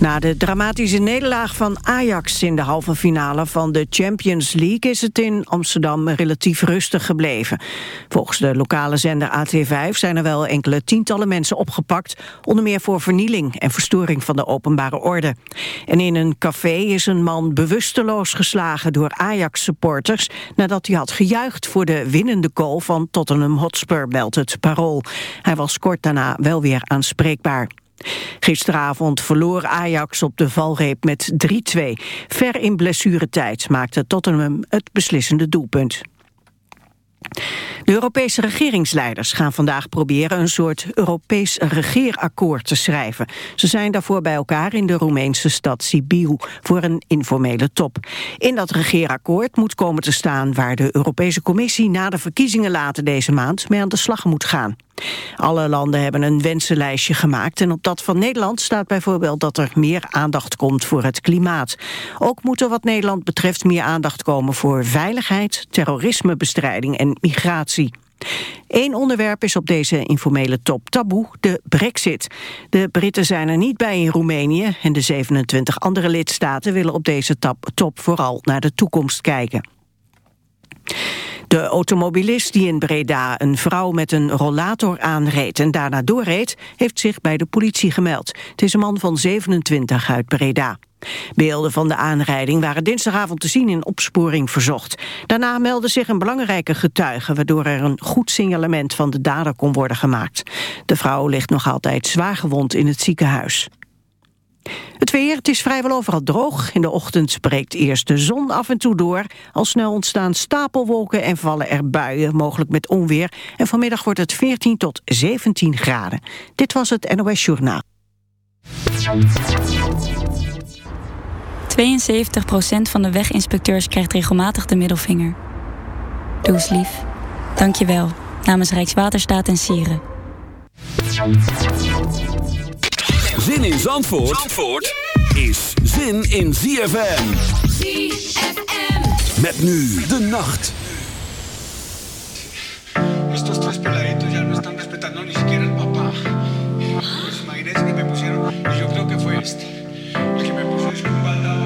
Na de dramatische nederlaag van Ajax in de halve finale van de Champions League is het in Amsterdam relatief rustig gebleven. Volgens de lokale zender AT5 zijn er wel enkele tientallen mensen opgepakt, onder meer voor vernieling en verstoring van de openbare orde. En in een café is een man bewusteloos geslagen door Ajax-supporters nadat hij had gejuicht voor de winnende goal van Tottenham Hotspur, meldt het Parool. Hij was kort daarna wel weer aanspreekbaar. Gisteravond verloor Ajax op de valreep met 3-2. Ver in blessuretijd maakte Tottenham het beslissende doelpunt. De Europese regeringsleiders gaan vandaag proberen een soort Europees regeerakkoord te schrijven. Ze zijn daarvoor bij elkaar in de Roemeense stad Sibiu voor een informele top. In dat regeerakkoord moet komen te staan waar de Europese Commissie na de verkiezingen later deze maand mee aan de slag moet gaan. Alle landen hebben een wensenlijstje gemaakt en op dat van Nederland staat bijvoorbeeld dat er meer aandacht komt voor het klimaat. Ook moet er wat Nederland betreft meer aandacht komen voor veiligheid, terrorismebestrijding en migratie. Eén onderwerp is op deze informele top taboe, de brexit. De Britten zijn er niet bij in Roemenië... en de 27 andere lidstaten willen op deze top vooral naar de toekomst kijken. De automobilist die in Breda een vrouw met een rollator aanreed en daarna doorreed, heeft zich bij de politie gemeld. Het is een man van 27 uit Breda. Beelden van de aanrijding waren dinsdagavond te zien in opsporing verzocht. Daarna meldde zich een belangrijke getuige... waardoor er een goed signalement van de dader kon worden gemaakt. De vrouw ligt nog altijd zwaar gewond in het ziekenhuis. Het weer, het is vrijwel overal droog. In de ochtend breekt eerst de zon af en toe door. Al snel ontstaan stapelwolken en vallen er buien, mogelijk met onweer. En vanmiddag wordt het 14 tot 17 graden. Dit was het NOS Journaal. 72% van de weginspecteurs krijgt regelmatig de middelvinger. Doe eens lief. Dank je wel. Namens Rijkswaterstaat en Sieren. Zin in Zandvoort, Zandvoort is zin in ZFM. ZFM. Met nu de nacht. Estos tres peladitos ya no están respetando ni siquiera el papá. Pues imagínense que me pusieron, y yo creo que fue este, el que me puso espaldado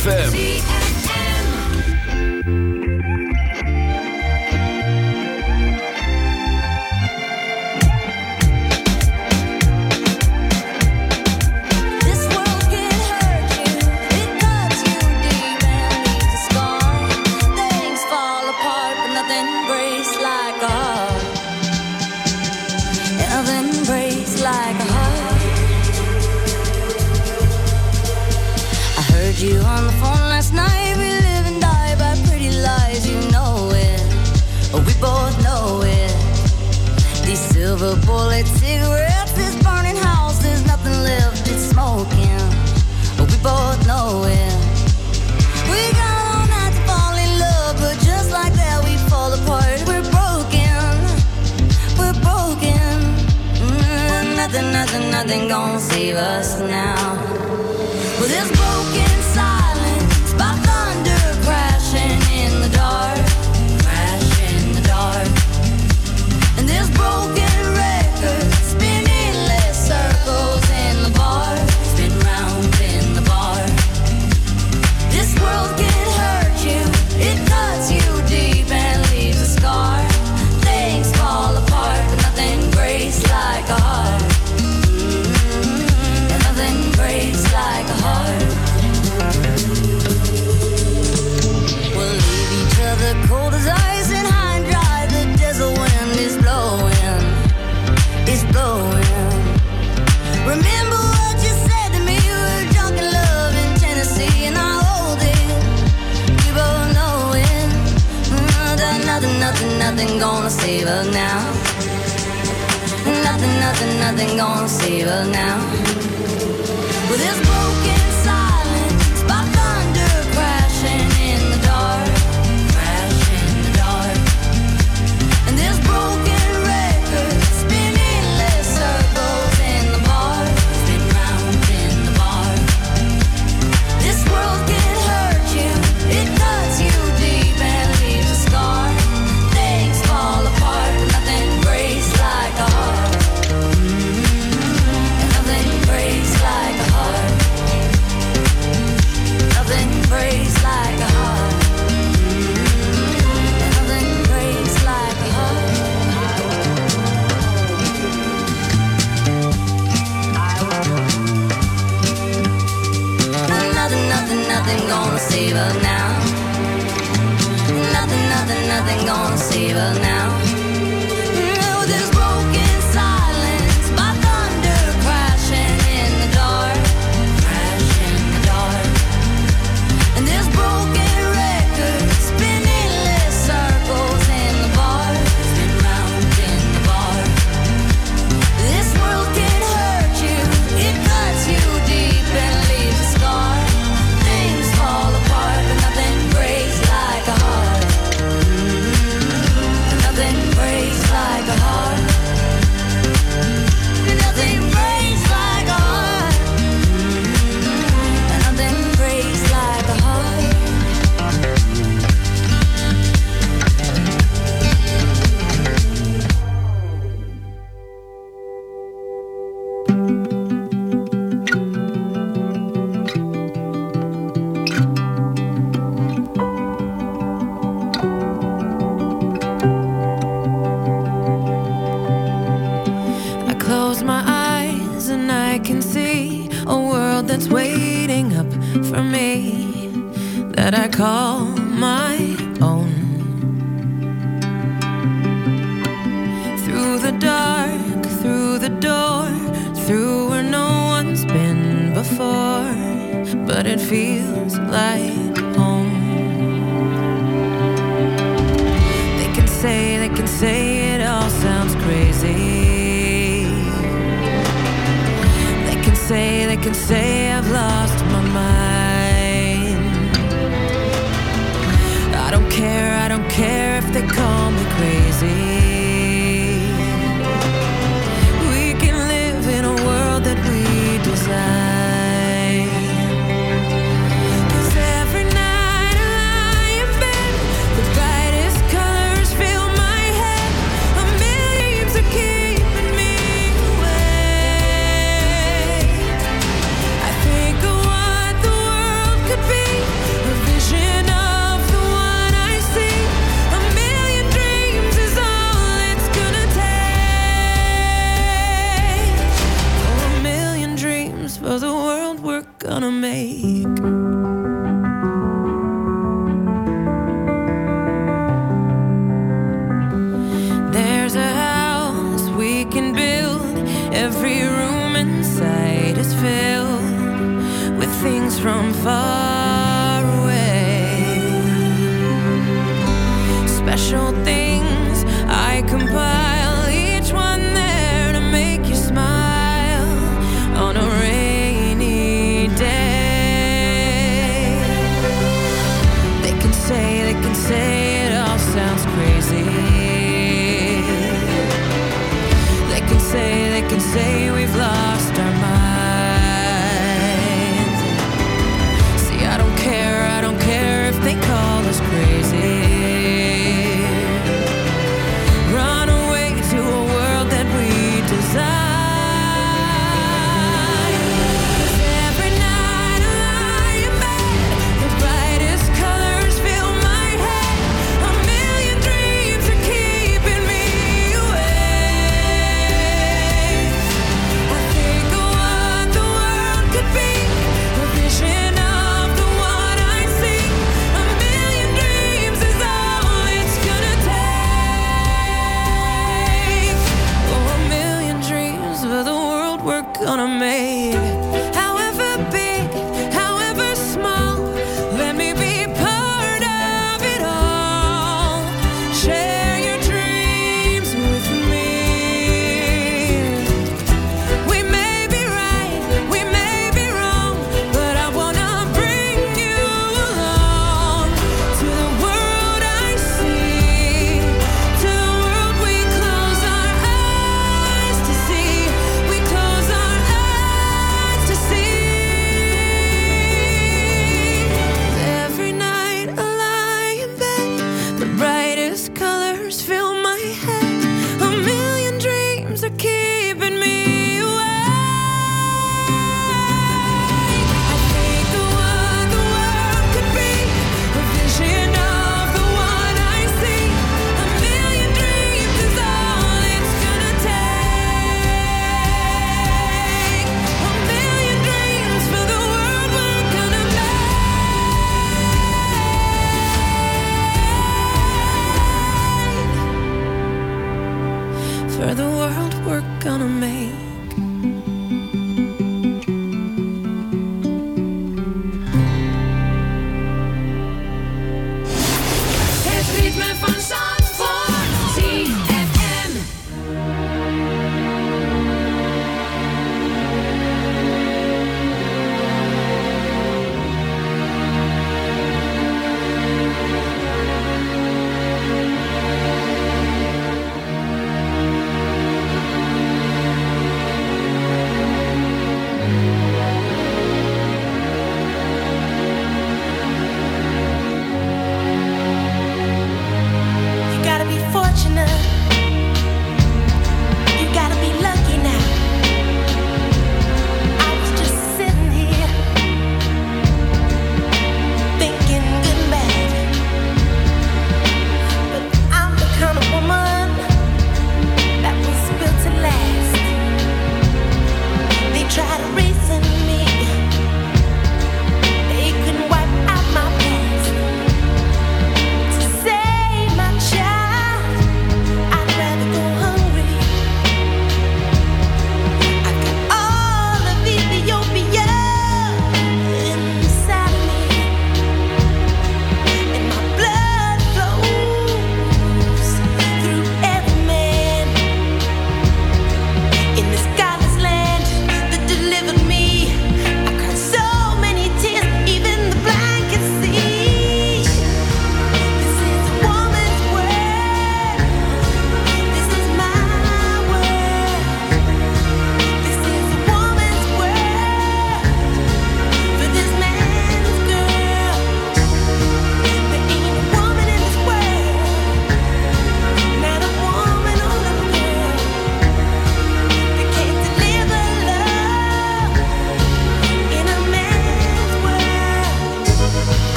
ZFM. evil now. From far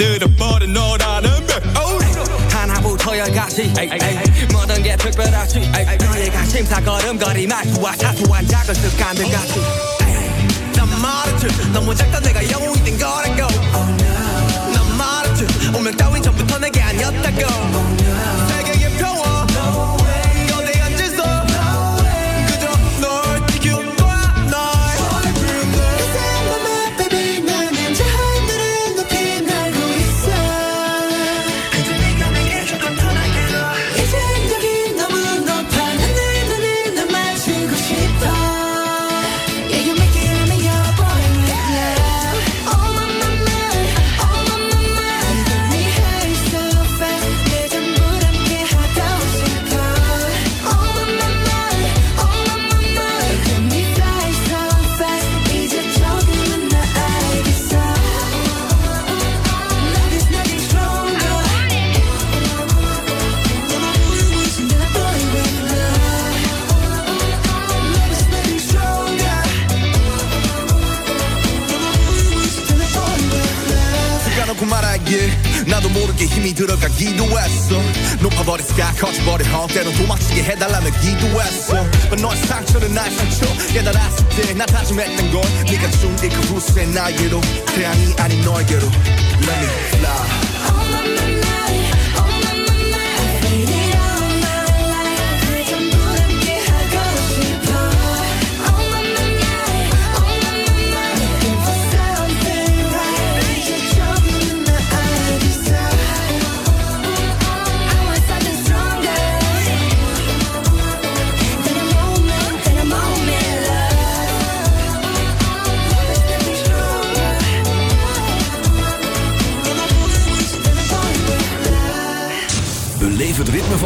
do deur. 해달라며 기도했어 But 너의 상처는 나의 상처 깨달았을 때나 다짐했던 건 네가 준이그 후세 나에게로 태양이 아닌 너에게로 Let me fly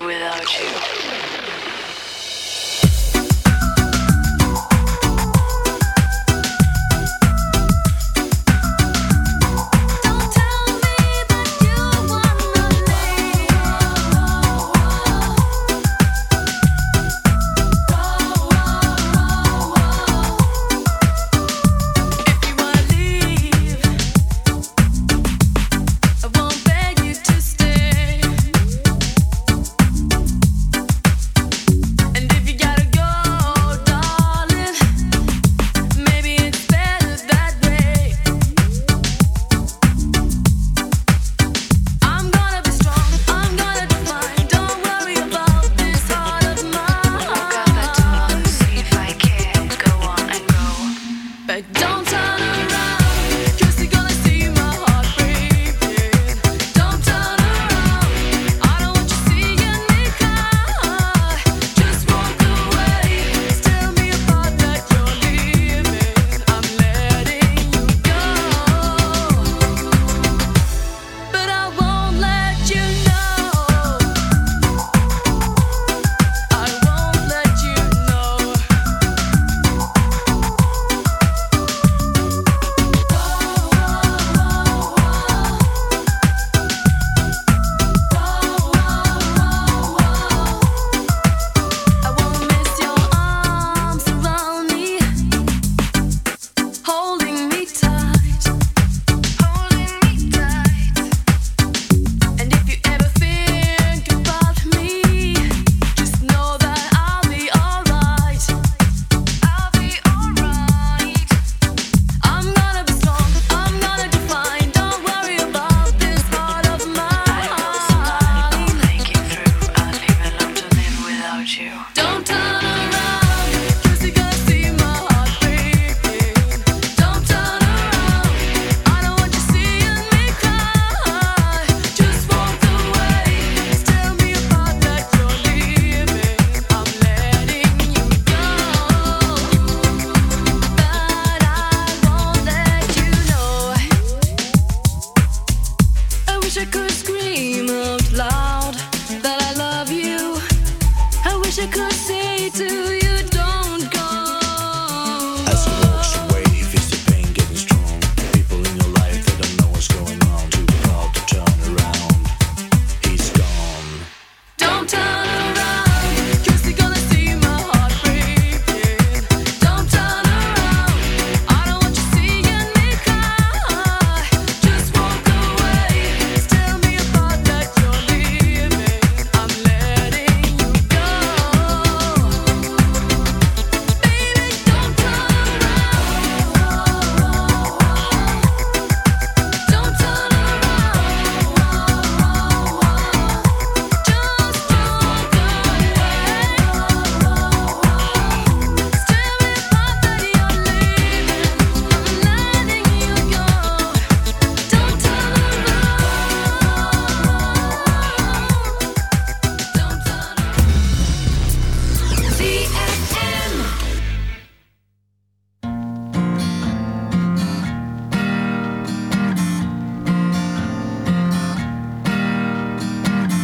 without you.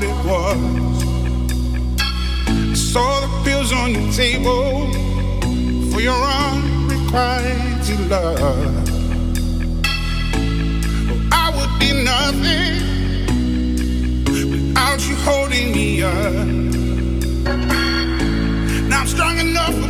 What it was. I saw the pills on your table for your unrequited love. Oh, I would be nothing without you holding me up. Now I'm strong enough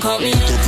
don't call me